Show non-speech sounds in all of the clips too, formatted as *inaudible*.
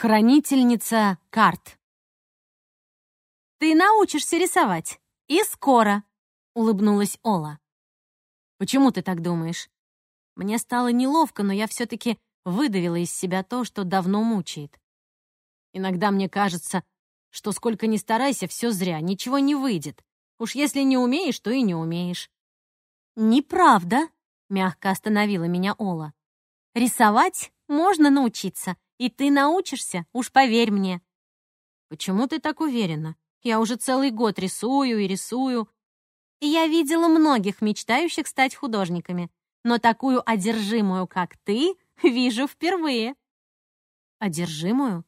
Хранительница карт. «Ты научишься рисовать. И скоро», — улыбнулась Ола. «Почему ты так думаешь?» Мне стало неловко, но я все-таки выдавила из себя то, что давно мучает. Иногда мне кажется, что сколько ни старайся, все зря, ничего не выйдет. Уж если не умеешь, то и не умеешь. «Неправда», — мягко остановила меня Ола. «Рисовать можно научиться, и ты научишься, уж поверь мне». «Почему ты так уверена? Я уже целый год рисую и рисую». И я видела многих мечтающих стать художниками, но такую одержимую, как ты, *laughs* вижу впервые. Одержимую?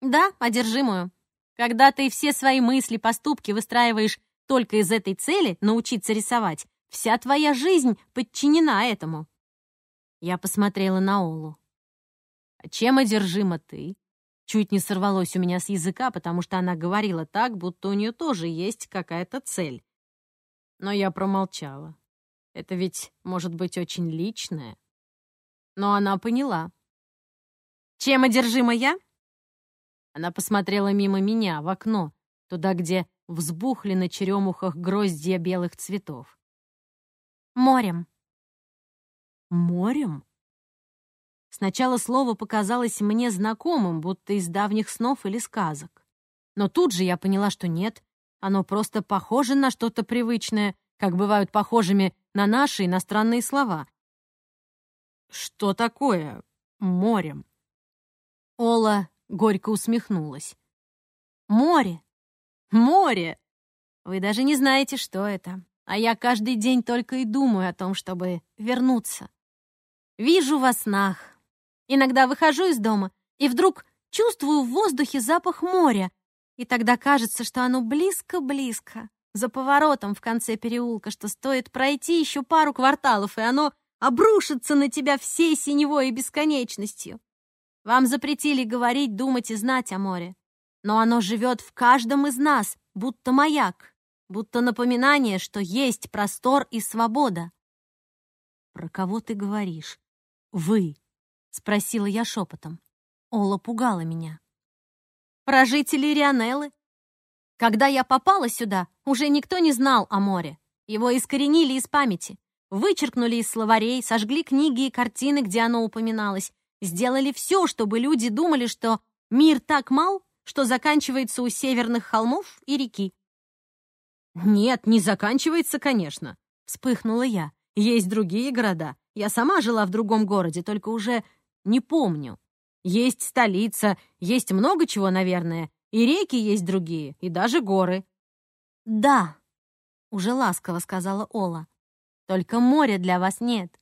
Да, одержимую. Когда ты все свои мысли, поступки выстраиваешь только из этой цели научиться рисовать, вся твоя жизнь подчинена этому. Я посмотрела на Олу. «А чем одержима ты?» Чуть не сорвалось у меня с языка, потому что она говорила так, будто у нее тоже есть какая-то цель. Но я промолчала. Это ведь может быть очень личное. Но она поняла. «Чем одержима я?» Она посмотрела мимо меня, в окно, туда, где взбухли на черемухах гроздья белых цветов. «Морем». «Морем?» Сначала слово показалось мне знакомым, будто из давних снов или сказок. Но тут же я поняла, что нет, оно просто похоже на что-то привычное, как бывают похожими на наши иностранные слова. «Что такое морем?» Ола горько усмехнулась. «Море! Море! Вы даже не знаете, что это. А я каждый день только и думаю о том, чтобы вернуться. Вижу во снах. Иногда выхожу из дома и вдруг чувствую в воздухе запах моря, и тогда кажется, что оно близко-близко, за поворотом в конце переулка, что стоит пройти еще пару кварталов, и оно обрушится на тебя всей синевой и бесконечностью. Вам запретили говорить, думать и знать о море. Но оно живет в каждом из нас, будто маяк, будто напоминание, что есть простор и свобода. «Про кого ты говоришь? Вы?» — спросила я шепотом. Ола пугала меня. «Про жителей Рионеллы. Когда я попала сюда, уже никто не знал о море. Его искоренили из памяти, вычеркнули из словарей, сожгли книги и картины, где оно упоминалось, сделали все, чтобы люди думали, что мир так мал, что заканчивается у северных холмов и реки. «Нет, не заканчивается, конечно», — вспыхнула я. «Есть другие города. Я сама жила в другом городе, только уже не помню. Есть столица, есть много чего, наверное, и реки есть другие, и даже горы». «Да», — уже ласково сказала Ола. «Только моря для вас нет.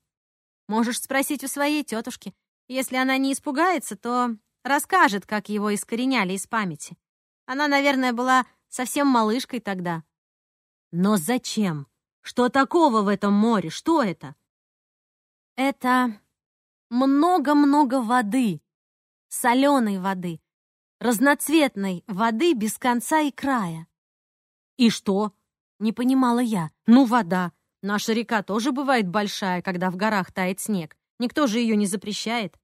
Можешь спросить у своей тетушки. Если она не испугается, то расскажет, как его искореняли из памяти. Она, наверное, была совсем малышкой тогда. Но зачем? Что такого в этом море? Что это? Это много-много воды, соленой воды, разноцветной воды без конца и края. И что? Не понимала я. Ну, вода. Наша река тоже бывает большая, когда в горах тает снег. Никто же ее не запрещает.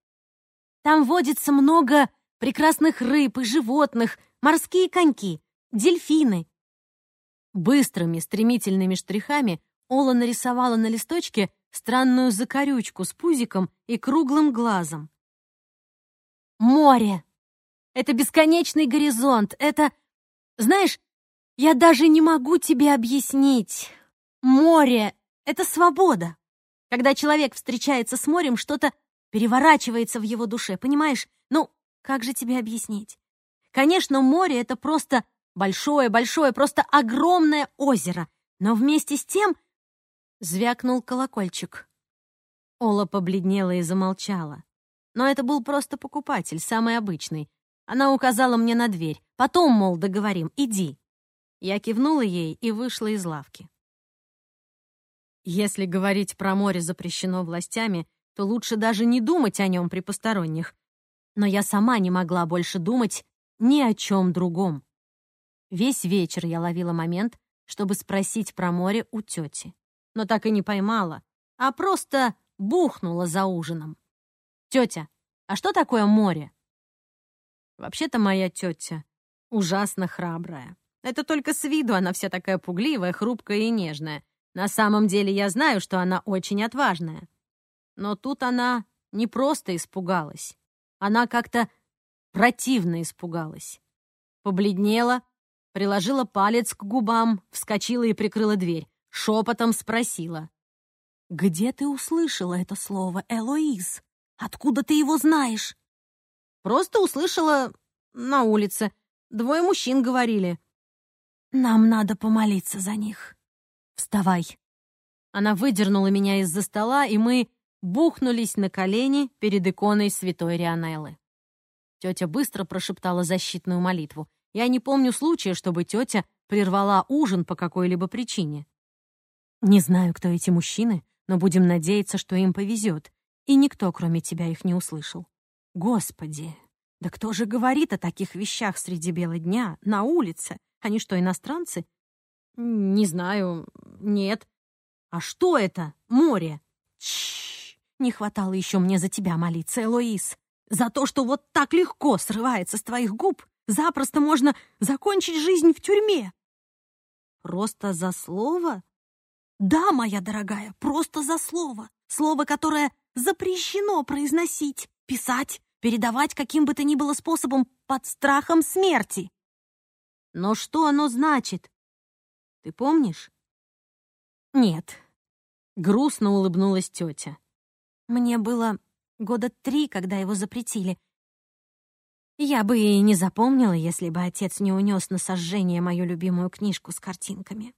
Там водится много прекрасных рыб и животных, морские коньки, дельфины. Быстрыми, стремительными штрихами Ола нарисовала на листочке странную закорючку с пузиком и круглым глазом. Море! Это бесконечный горизонт, это... Знаешь, я даже не могу тебе объяснить. Море — это свобода. Когда человек встречается с морем, что-то переворачивается в его душе, понимаешь? Ну, как же тебе объяснить? Конечно, море — это просто большое-большое, просто огромное озеро, но вместе с тем звякнул колокольчик. Ола побледнела и замолчала. Но это был просто покупатель, самый обычный. Она указала мне на дверь. Потом, мол, договорим, иди. Я кивнула ей и вышла из лавки. Если говорить про море запрещено властями, то лучше даже не думать о нем при посторонних. Но я сама не могла больше думать ни о чем другом. Весь вечер я ловила момент, чтобы спросить про море у тети. Но так и не поймала, а просто бухнула за ужином. «Тетя, а что такое море?» Вообще-то моя тетя ужасно храбрая. Это только с виду она вся такая пугливая, хрупкая и нежная. На самом деле я знаю, что она очень отважная. Но тут она не просто испугалась. Она как-то противно испугалась. Побледнела, приложила палец к губам, вскочила и прикрыла дверь. Шепотом спросила. «Где ты услышала это слово, Элоиз? Откуда ты его знаешь?» «Просто услышала на улице. Двое мужчин говорили». «Нам надо помолиться за них. Вставай». Она выдернула меня из-за стола, и мы бухнулись на колени перед иконой святой Рионеллы. Тетя быстро прошептала защитную молитву. Я не помню случая, чтобы тетя прервала ужин по какой-либо причине. Не знаю, кто эти мужчины, но будем надеяться, что им повезет, и никто, кроме тебя, их не услышал. Господи, да кто же говорит о таких вещах среди бела дня, на улице? Они что, иностранцы? Не знаю, нет. А что это? Море? Чш, не хватало еще мне за тебя молиться, Элоиз. За то, что вот так легко срывается с твоих губ, запросто можно закончить жизнь в тюрьме. Просто за слово? Да, моя дорогая, просто за слово. Слово, которое запрещено произносить, писать, передавать каким бы то ни было способом под страхом смерти. Но что оно значит? Ты помнишь? Нет. Грустно улыбнулась тетя. Мне было года три, когда его запретили. Я бы и не запомнила, если бы отец не унес на сожжение мою любимую книжку с картинками.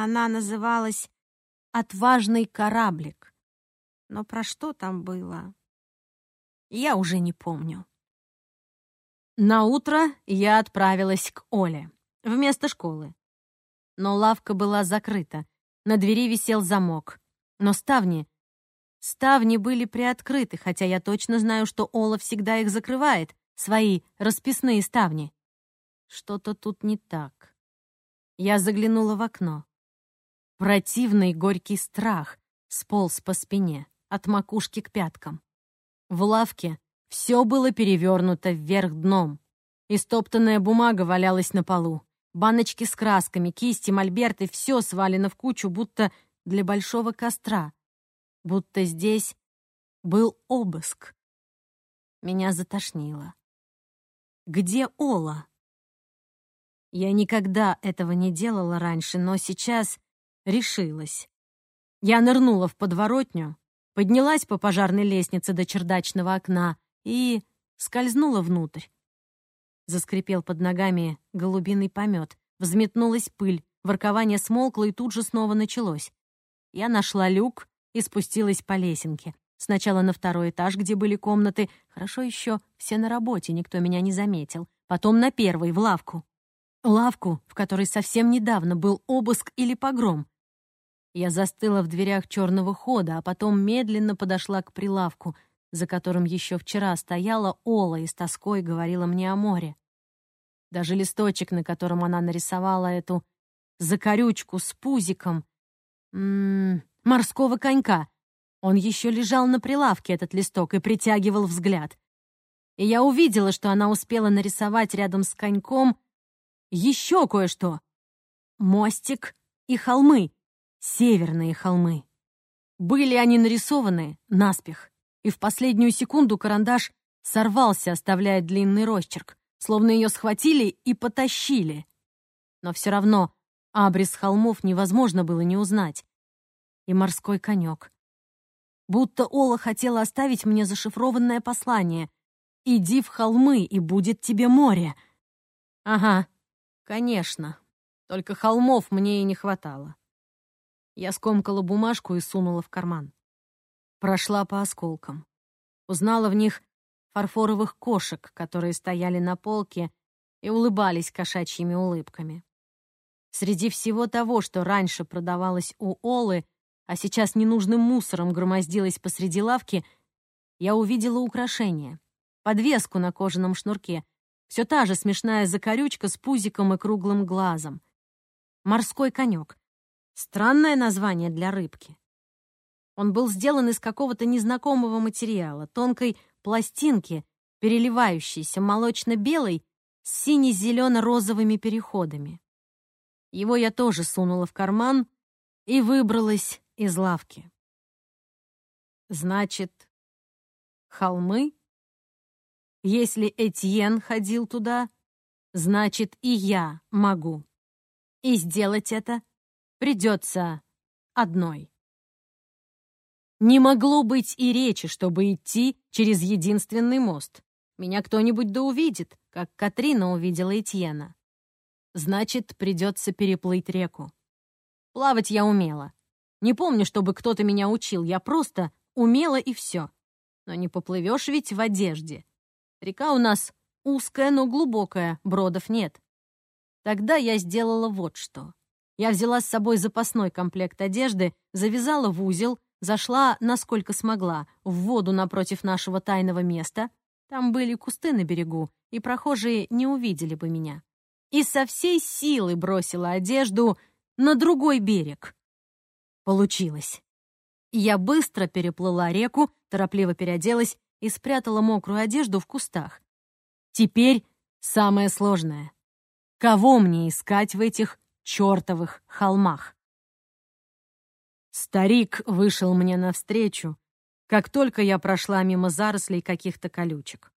Она называлась «Отважный кораблик». Но про что там было? Я уже не помню. На утро я отправилась к Оле, вместо школы. Но лавка была закрыта, на двери висел замок. Но ставни... Ставни были приоткрыты, хотя я точно знаю, что Ола всегда их закрывает, свои расписные ставни. Что-то тут не так. Я заглянула в окно. Противный горький страх сполз по спине, от макушки к пяткам. В лавке все было перевернуто вверх дном. Истоптанная бумага валялась на полу. Баночки с красками, кисти, мольберты — все свалено в кучу, будто для большого костра. Будто здесь был обыск. Меня затошнило. Где Ола? Я никогда этого не делала раньше, но сейчас решилась. Я нырнула в подворотню, поднялась по пожарной лестнице до чердачного окна и скользнула внутрь. Заскрипел под ногами голубиный помет, взметнулась пыль, воркование смолкло и тут же снова началось. Я нашла люк и спустилась по лесенке. Сначала на второй этаж, где были комнаты. Хорошо еще все на работе, никто меня не заметил. Потом на первый, в лавку. Лавку, в которой совсем недавно был обыск или погром. Я застыла в дверях черного хода, а потом медленно подошла к прилавку, за которым еще вчера стояла Ола и с тоской говорила мне о море. Даже листочек, на котором она нарисовала эту закорючку с пузиком, м -м, морского конька, он еще лежал на прилавке, этот листок, и притягивал взгляд. И я увидела, что она успела нарисовать рядом с коньком еще кое-что. Мостик и холмы, Северные холмы. Были они нарисованы наспех, и в последнюю секунду карандаш сорвался, оставляя длинный росчерк, словно ее схватили и потащили. Но все равно абрис холмов невозможно было не узнать. И морской конек. Будто Ола хотела оставить мне зашифрованное послание. «Иди в холмы, и будет тебе море». Ага, конечно. Только холмов мне и не хватало. Я скомкала бумажку и сунула в карман. Прошла по осколкам. Узнала в них фарфоровых кошек, которые стояли на полке и улыбались кошачьими улыбками. Среди всего того, что раньше продавалось у Олы, а сейчас ненужным мусором громоздилось посреди лавки, я увидела украшение. Подвеску на кожаном шнурке. Все та же смешная закорючка с пузиком и круглым глазом. Морской конек. Странное название для рыбки. Он был сделан из какого-то незнакомого материала, тонкой пластинки, переливающийся молочно-белый с сине-зелено-розовыми переходами. Его я тоже сунула в карман и выбралась из лавки. Значит, холмы? Если Этьен ходил туда, значит, и я могу. И сделать это придется одной. Не могло быть и речи, чтобы идти через единственный мост. Меня кто-нибудь да увидит, как Катрина увидела Этьена. Значит, придется переплыть реку. Плавать я умела. Не помню, чтобы кто-то меня учил, я просто умела и все. Но не поплывешь ведь в одежде. Река у нас узкая, но глубокая, бродов нет. Тогда я сделала вот что. Я взяла с собой запасной комплект одежды, завязала в узел, зашла, насколько смогла, в воду напротив нашего тайного места. Там были кусты на берегу, и прохожие не увидели бы меня. И со всей силы бросила одежду на другой берег. Получилось. Я быстро переплыла реку, торопливо переоделась и спрятала мокрую одежду в кустах. Теперь самое сложное. Кого мне искать в этих чертовых холмах. Старик вышел мне навстречу, как только я прошла мимо зарослей каких-то колючек.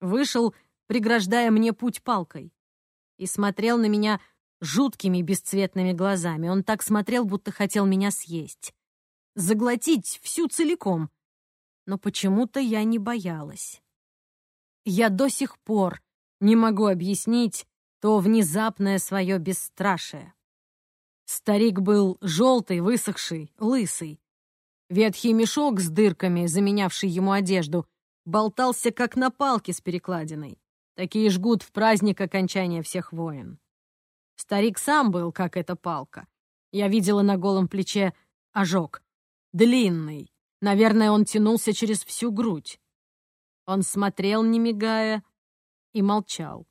Вышел, преграждая мне путь палкой, и смотрел на меня жуткими бесцветными глазами. Он так смотрел, будто хотел меня съесть. Заглотить всю целиком. Но почему-то я не боялась. Я до сих пор не могу объяснить, то внезапное свое бесстрашие. Старик был желтый, высохший, лысый. Ветхий мешок с дырками, заменявший ему одежду, болтался как на палке с перекладиной. Такие жгут в праздник окончания всех войн. Старик сам был, как эта палка. Я видела на голом плече ожог. Длинный. Наверное, он тянулся через всю грудь. Он смотрел, не мигая, и молчал.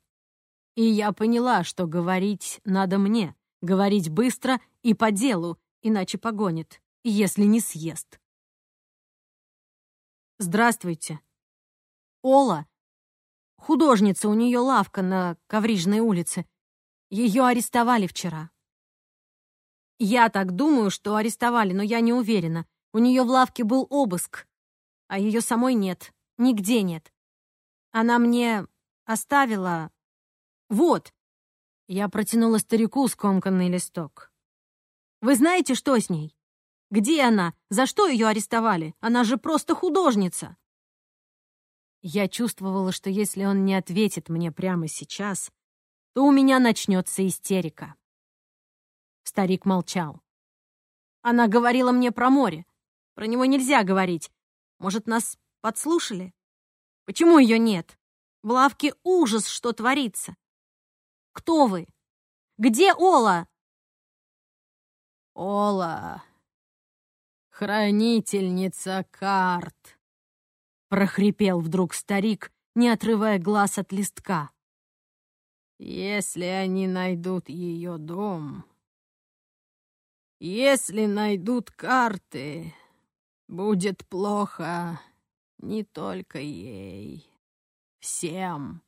И я поняла, что говорить надо мне, говорить быстро и по делу, иначе погонит, если не съест. «Здравствуйте. Ола. Художница, у нее лавка на Коврижной улице. Ее арестовали вчера». «Я так думаю, что арестовали, но я не уверена. У нее в лавке был обыск, а ее самой нет, нигде нет. Она мне оставила вот!» Я протянула старику скомканный листок. «Вы знаете, что с ней? Где она? За что ее арестовали? Она же просто художница!» Я чувствовала, что если он не ответит мне прямо сейчас, то у меня начнется истерика. Старик молчал. Она говорила мне про море. Про него нельзя говорить. Может, нас подслушали? Почему ее нет? В лавке ужас, что творится. Кто вы? Где Ола?» «Ола, хранительница карт», — прохрипел вдруг старик, не отрывая глаз от листка. «Если они найдут ее дом, если найдут карты, будет плохо не только ей, всем,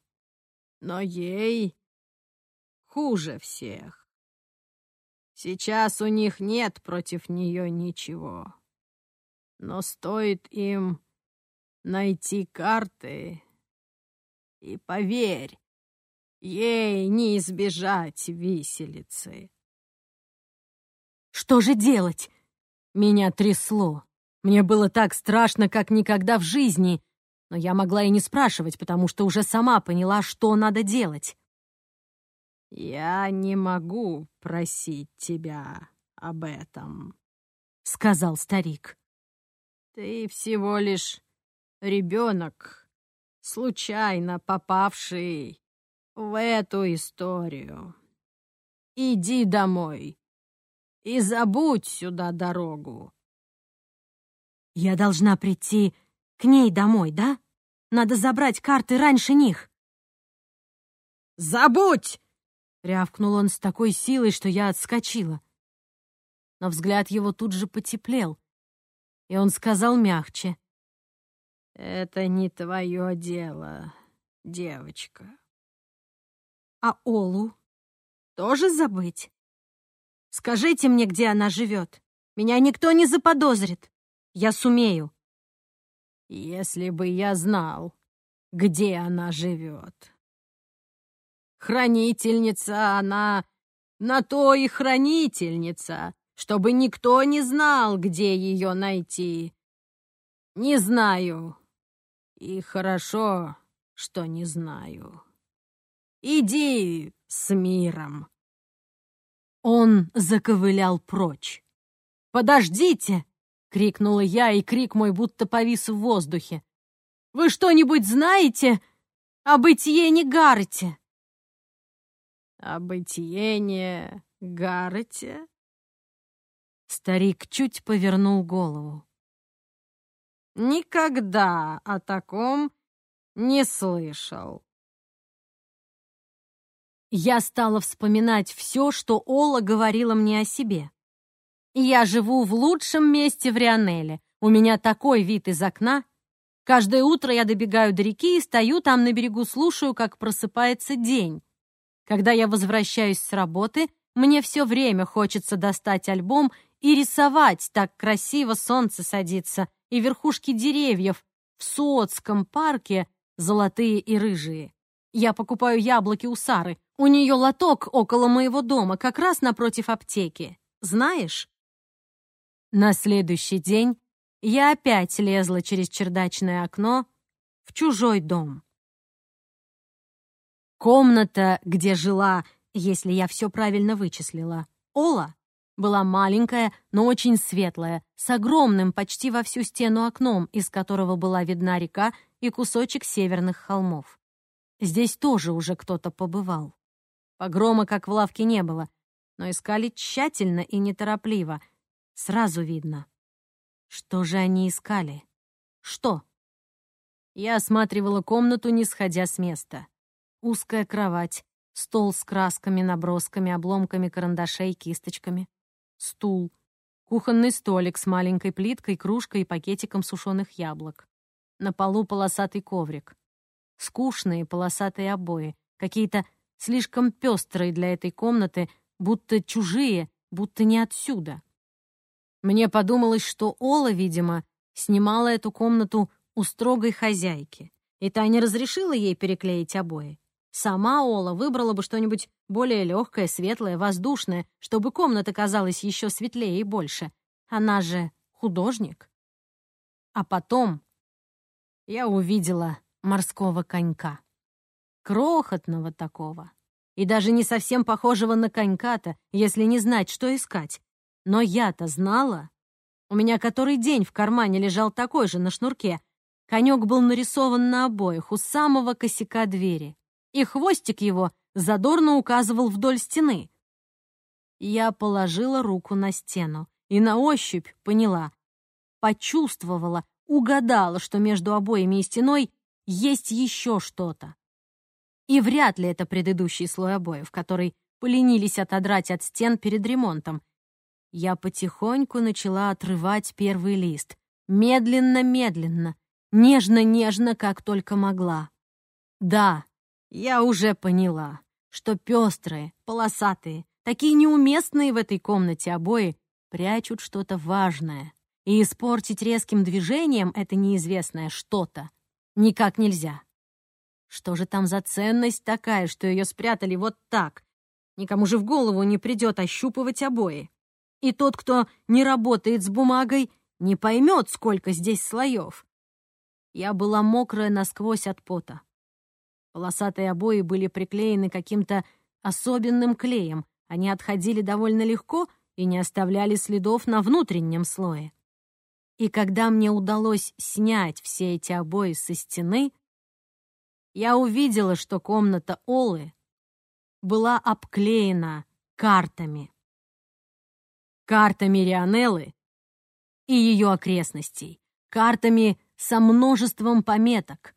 но ей хуже всех. Сейчас у них нет против нее ничего. Но стоит им найти карты, и поверь, ей не избежать виселицы. Что же делать? Меня трясло. Мне было так страшно, как никогда в жизни, но я могла и не спрашивать, потому что уже сама поняла, что надо делать. «Я не могу просить тебя об этом», — сказал старик. «Ты всего лишь ребенок, случайно попавший в эту историю. Иди домой и забудь сюда дорогу». «Я должна прийти к ней домой, да? Надо забрать карты раньше них». «Забудь!» Рявкнул он с такой силой, что я отскочила. Но взгляд его тут же потеплел, и он сказал мягче. Это не твое дело, девочка. А Олу тоже забыть? Скажите мне, где она живет. Меня никто не заподозрит. Я сумею. Если бы я знал, где она живет. Хранительница она, на то и хранительница, чтобы никто не знал, где ее найти. Не знаю. И хорошо, что не знаю. Иди с миром. Он заковылял прочь. «Подождите!» — крикнула я, и крик мой будто повис в воздухе. «Вы что-нибудь знаете о бытиене Гаррете?» «О бытиене Гаррете?» Старик чуть повернул голову. «Никогда о таком не слышал. Я стала вспоминать все, что Ола говорила мне о себе. Я живу в лучшем месте в Рионеле. У меня такой вид из окна. Каждое утро я добегаю до реки и стою там на берегу, слушаю, как просыпается день. Когда я возвращаюсь с работы, мне все время хочется достать альбом и рисовать, так красиво солнце садится, и верхушки деревьев в Суотском парке золотые и рыжие. Я покупаю яблоки у Сары. У нее лоток около моего дома, как раз напротив аптеки. Знаешь? На следующий день я опять лезла через чердачное окно в чужой дом. Комната, где жила, если я все правильно вычислила, Ола, была маленькая, но очень светлая, с огромным почти во всю стену окном, из которого была видна река и кусочек северных холмов. Здесь тоже уже кто-то побывал. Погрома, как в лавке, не было, но искали тщательно и неторопливо. Сразу видно. Что же они искали? Что? Я осматривала комнату, не сходя с места. Узкая кровать, стол с красками, набросками, обломками карандашей, кисточками, стул, кухонный столик с маленькой плиткой, кружкой и пакетиком сушеных яблок. На полу полосатый коврик скучные полосатые обои, какие-то слишком пестрые для этой комнаты, будто чужие, будто не отсюда. Мне подумалось, что Ола, видимо, снимала эту комнату у строгой хозяйки, и та не разрешила ей переклеить обои. Сама Ола выбрала бы что-нибудь более легкое, светлое, воздушное, чтобы комната казалась еще светлее и больше. Она же художник. А потом я увидела морского конька. Крохотного такого. И даже не совсем похожего на конька-то, если не знать, что искать. Но я-то знала. У меня который день в кармане лежал такой же на шнурке. Конек был нарисован на обоих у самого косяка двери. И хвостик его задорно указывал вдоль стены. Я положила руку на стену и на ощупь поняла, почувствовала, угадала, что между обоями и стеной есть еще что-то. И вряд ли это предыдущий слой обоев, который поленились отодрать от стен перед ремонтом. Я потихоньку начала отрывать первый лист. Медленно-медленно, нежно-нежно, как только могла. Да, я уже поняла, что пестрые, полосатые, такие неуместные в этой комнате обои прячут что-то важное. И испортить резким движением это неизвестное что-то Никак нельзя. Что же там за ценность такая, что ее спрятали вот так? Никому же в голову не придет ощупывать обои. И тот, кто не работает с бумагой, не поймет, сколько здесь слоев. Я была мокрая насквозь от пота. Полосатые обои были приклеены каким-то особенным клеем. Они отходили довольно легко и не оставляли следов на внутреннем слое. И когда мне удалось снять все эти обои со стены, я увидела, что комната Олы была обклеена картами. Картами Рионеллы и ее окрестностей, картами со множеством пометок.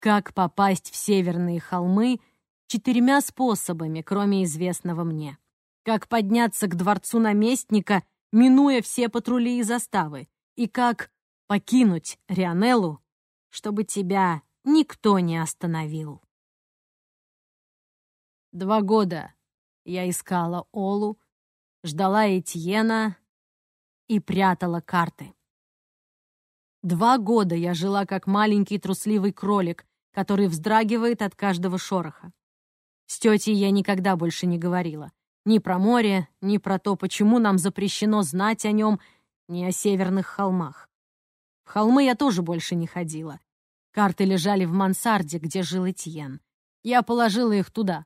Как попасть в северные холмы четырьмя способами, кроме известного мне. Как подняться к дворцу наместника — минуя все патрули и заставы, и как покинуть Рионеллу, чтобы тебя никто не остановил. Два года я искала Олу, ждала Этьена и прятала карты. Два года я жила как маленький трусливый кролик, который вздрагивает от каждого шороха. С тетей я никогда больше не говорила. Ни про море, ни про то, почему нам запрещено знать о нем, ни о северных холмах. В холмы я тоже больше не ходила. Карты лежали в мансарде, где жил Этьен. Я положила их туда.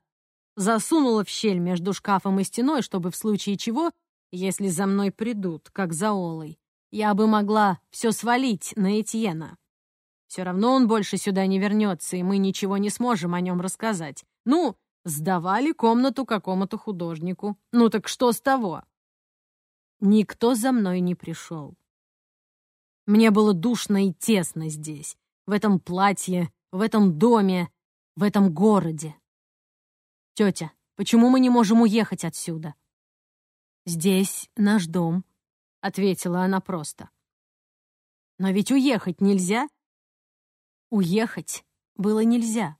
Засунула в щель между шкафом и стеной, чтобы в случае чего, если за мной придут, как за Олой, я бы могла все свалить на Этьена. Все равно он больше сюда не вернется, и мы ничего не сможем о нем рассказать. Ну, сдавали комнату какому-то художнику. Ну так что с того? Никто за мной не пришел. Мне было душно и тесно здесь, в этом платье, в этом доме, в этом городе. Тетя, почему мы не можем уехать отсюда? Здесь наш дом, ответила она просто. Но ведь уехать нельзя. Уехать было нельзя.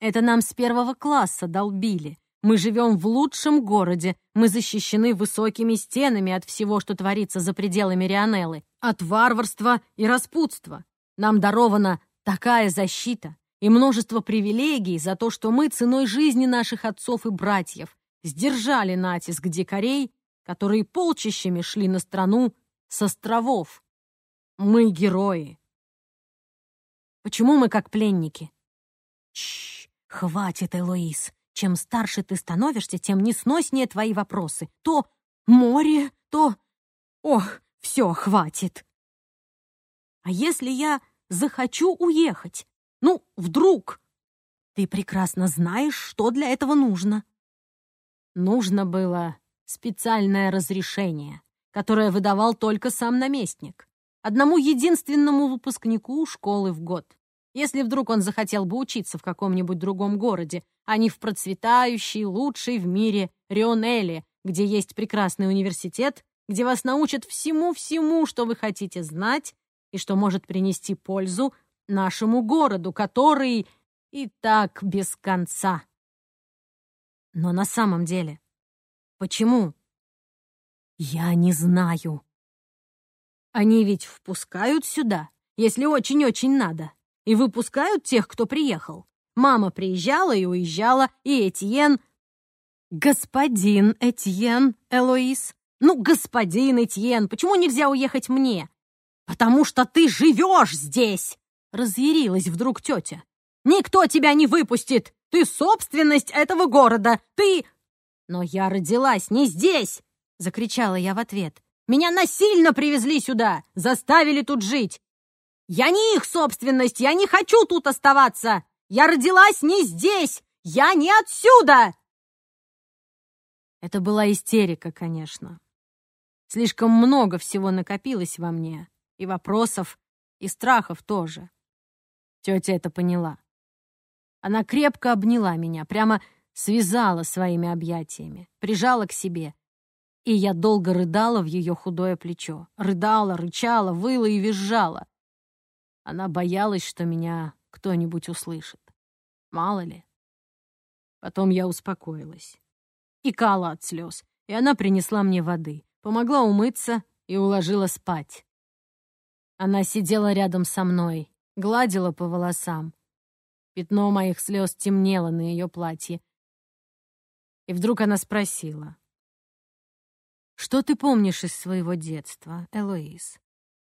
Это нам с первого класса долбили. Мы живем в лучшем городе, мы защищены высокими стенами от всего, что творится за пределами Рионеллы, от варварства и распутства. Нам дарована такая защита и множество привилегий за то, что мы ценой жизни наших отцов и братьев сдержали натиск дикарей, которые полчищами шли на страну с островов. Мы герои. Почему мы как пленники? Чш, хватит, Элоиз. Чем старше ты становишься, тем несноснее твои вопросы. То море, то... Ох, все, хватит. А если я захочу уехать? Ну, вдруг? Ты прекрасно знаешь, что для этого нужно. Нужно было специальное разрешение, которое выдавал только сам наместник, одному единственному выпускнику школы в год. Если вдруг он захотел бы учиться в каком-нибудь другом городе, а не в процветающей, лучшей в мире Рионелле, где есть прекрасный университет, где вас научат всему-всему, что вы хотите знать и что может принести пользу нашему городу, который и так без конца. Но на самом деле, почему? Я не знаю. Они ведь впускают сюда, если очень-очень надо, и выпускают тех, кто приехал. Мама приезжала и уезжала, и Этьен... Господин Этьен, Элоиз. Ну, господин Этьен, почему нельзя уехать мне? Потому что ты живешь здесь! Разъярилась вдруг тетя. Никто тебя не выпустит! Ты собственность этого города! Ты... Но я родилась не здесь! Закричала я в ответ. Меня насильно привезли сюда, заставили тут жить. Я не их собственность, я не хочу тут оставаться. Я родилась не здесь, я не отсюда. Это была истерика, конечно. Слишком много всего накопилось во мне, и вопросов, и страхов тоже. Тетя это поняла. Она крепко обняла меня, прямо связала своими объятиями, прижала к себе и я долго рыдала в ее худое плечо. Рыдала, рычала, выла и визжала. Она боялась, что меня кто-нибудь услышит. Мало ли. Потом я успокоилась. Икала от слез, и она принесла мне воды, помогла умыться и уложила спать. Она сидела рядом со мной, гладила по волосам. Пятно моих слез темнело на ее платье. И вдруг она спросила. Что ты помнишь из своего детства, Элоиз?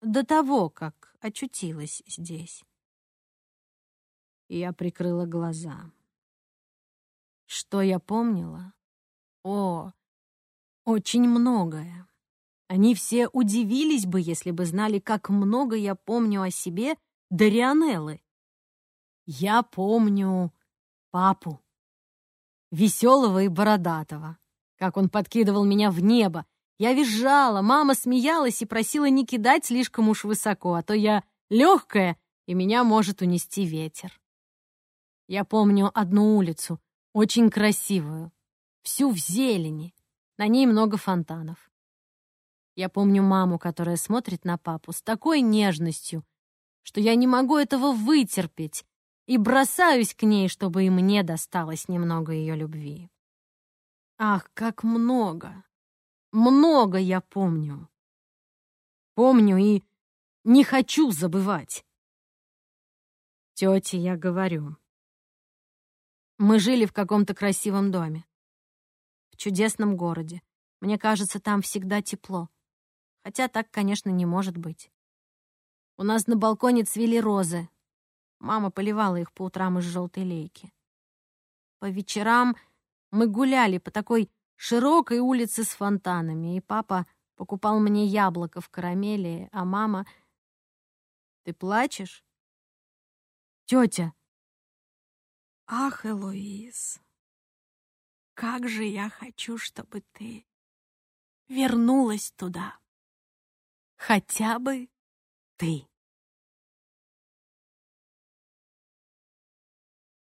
До того, как очутилась здесь. Я прикрыла глаза. Что я помнила? О, очень многое. Они все удивились бы, если бы знали, как много я помню о себе до Рионеллы. Я помню папу, веселого и бородатого, как он подкидывал меня в небо. Я визжала, мама смеялась и просила не кидать слишком уж высоко, а то я легкая, и меня может унести ветер. Я помню одну улицу, очень красивую, всю в зелени, на ней много фонтанов. Я помню маму, которая смотрит на папу с такой нежностью, что я не могу этого вытерпеть и бросаюсь к ней, чтобы и мне досталось немного ее любви. Ах, как много! Много я помню. Помню и не хочу забывать. Тете я говорю. Мы жили в каком-то красивом доме. В чудесном городе. Мне кажется, там всегда тепло. Хотя так, конечно, не может быть. У нас на балконе цвели розы. Мама поливала их по утрам из желтой лейки. По вечерам мы гуляли по такой широкой улице с фонтанами, и папа покупал мне яблоко в карамели, а мама... Ты плачешь? Тетя, Ах, Элоиз, как же я хочу, чтобы ты вернулась туда. Хотя бы ты.